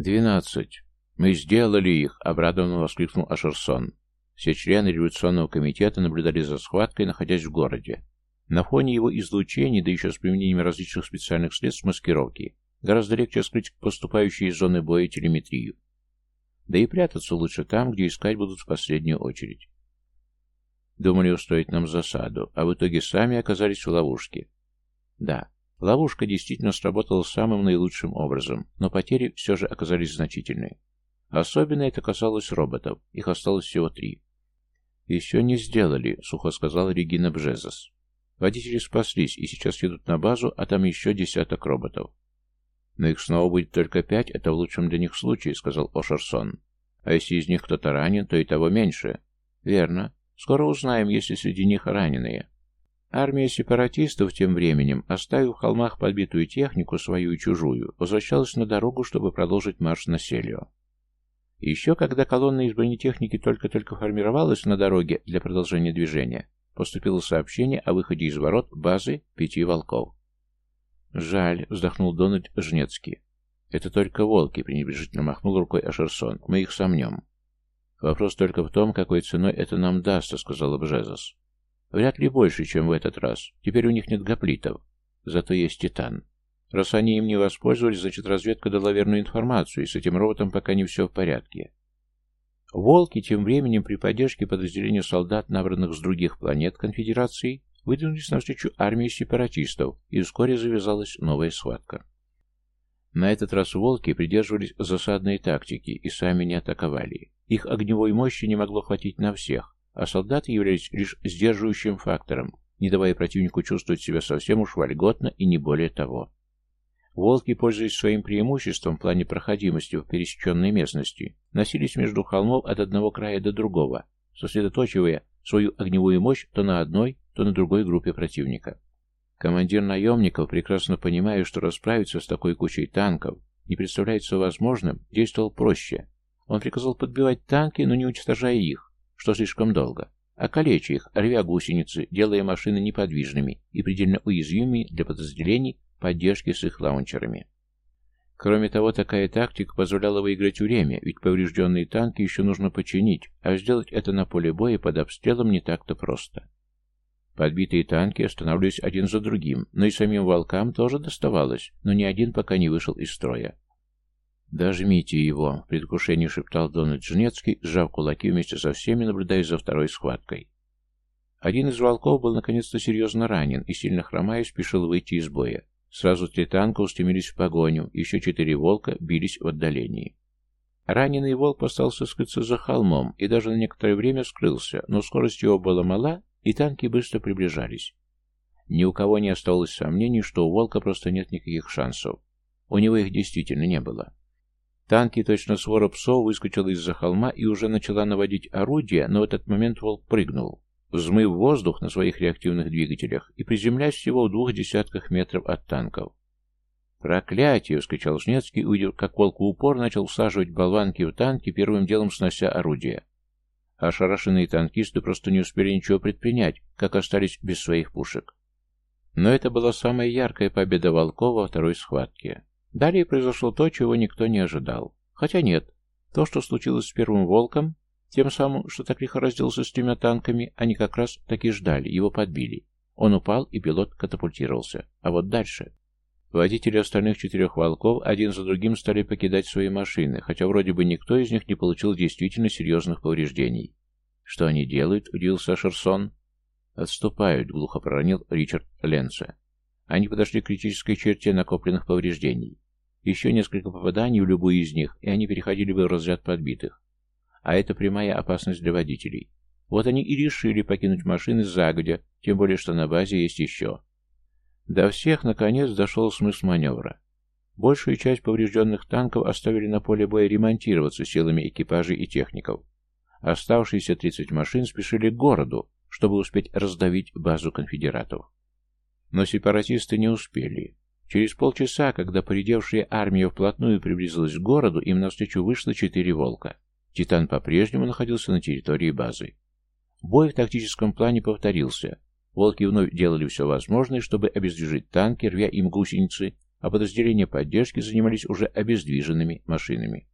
«Двенадцать. Мы сделали их!» — обрадованно воскликнул Ашерсон. Все члены революционного комитета наблюдали за схваткой, находясь в городе. На фоне его излучений, да еще с применением различных специальных средств маскировки, гораздо легче скрыть поступающие из зоны боя телеметрию. Да и прятаться лучше там, где искать будут в последнюю очередь. Думали устроить нам засаду, а в итоге сами оказались в ловушке. Да, ловушка действительно сработала самым наилучшим образом, но потери все же оказались значительные. Особенно это касалось роботов, их осталось всего три. «Еще не сделали», — сухо сказала Регина Бжезос. «Водители спаслись и сейчас едут на базу, а там еще десяток роботов». «Но их снова будет только пять, это в лучшем для них случае», — сказал Ошерсон. «А если из них кто-то ранен, то и того меньше». «Верно. Скоро узнаем, если среди них раненые». Армия сепаратистов тем временем, оставив в холмах подбитую технику, свою и чужую, возвращалась на дорогу, чтобы продолжить марш на Селио. Еще когда колонна из бронетехники только-только формировалась на дороге для продолжения движения, поступило сообщение о выходе из ворот базы пяти волков. «Жаль», — вздохнул Дональд Жнецкий. «Это только волки», — пренебрежительно махнул рукой Ашерсон. «Мы их сомнем». «Вопрос только в том, какой ценой это нам даст», — сказал Бжезос. «Вряд ли больше, чем в этот раз. Теперь у них нет гоплитов. Зато есть титан». Раз они им не воспользовались, значит разведка дала верную информацию, и с этим роботом пока не все в порядке. Волки тем временем при поддержке подразделения солдат, набранных с других планет Конфедерации, выдвинулись навстречу армии сепаратистов, и вскоре завязалась новая схватка. На этот раз волки придерживались засадной тактики и сами не атаковали. Их огневой мощи не могло хватить на всех, а солдаты являлись лишь сдерживающим фактором, не давая противнику чувствовать себя совсем уж вольготно и не более того. Волки, пользуясь своим преимуществом в плане проходимости в пересеченной местности, носились между холмов от одного края до другого, сосредоточивая свою огневую мощь то на одной, то на другой группе противника. Командир наемников, прекрасно понимая, что расправиться с такой кучей танков не представляется возможным, действовал проще. Он приказал подбивать танки, но не уничтожая их, что слишком долго, а калеча их, рвя гусеницы, делая машины неподвижными и предельно уязвимыми для подразделений, поддержки с их лаунчерами. Кроме того, такая тактика позволяла выиграть время, ведь поврежденные танки еще нужно починить, а сделать это на поле боя под обстрелом не так-то просто. Подбитые танки останавливались один за другим, но и самим волкам тоже доставалось, но ни один пока не вышел из строя. «Дожмите его», — в предвкушении шептал Дональд Жнецкий, сжав кулаки вместе со всеми, наблюдая за второй схваткой. Один из волков был наконец-то серьезно ранен и, сильно хромая, спешил выйти из боя. Сразу три танка устремились в погоню, еще четыре волка бились в отдалении. Раненый волк остался скрыться за холмом и даже на некоторое время скрылся, но скорость его была мала, и танки быстро приближались. Ни у кого не осталось сомнений, что у волка просто нет никаких шансов. У него их действительно не было. Танки, точно свора псов, выскочила из-за холма и уже начала наводить орудие, но в этот момент волк прыгнул взмыв воздух на своих реактивных двигателях и приземляясь всего в двух десятках метров от танков. «Проклятие!» — вскричал Жнецкий, увидев, как волк в упор начал всаживать болванки в танки, первым делом снося орудия. Ошарашенные танкисты просто не успели ничего предпринять, как остались без своих пушек. Но это была самая яркая победа Волкова во второй схватке. Далее произошло то, чего никто не ожидал. Хотя нет, то, что случилось с первым «Волком», тем самым, что так лихо разделался с тремя танками, они как раз так и ждали, его подбили. Он упал, и пилот катапультировался. А вот дальше... Водители остальных четырех «Волков» один за другим стали покидать свои машины, хотя вроде бы никто из них не получил действительно серьезных повреждений. «Что они делают?» — удивился Шерсон. «Отступают», — глухо проронил Ричард Ленце. Они подошли к критической черте накопленных повреждений. Еще несколько попаданий в любую из них, и они переходили бы в разряд подбитых. А это прямая опасность для водителей. Вот они и решили покинуть машины загодя, тем более, что на базе есть еще. До всех, наконец, дошел смысл маневра. Большую часть поврежденных танков оставили на поле боя ремонтироваться силами экипажей и техников. Оставшиеся 30 машин спешили к городу, чтобы успеть раздавить базу конфедератов. Но сепаратисты не успели. Через полчаса, когда поредевшая армия вплотную приблизилась к городу, им навстречу вышло четыре волка. Титан по-прежнему находился на территории базы. Бой в тактическом плане повторился. Волки вновь делали все возможное, чтобы обездвижить танки, рвя им гусеницы, а подразделения поддержки занимались уже обездвиженными машинами.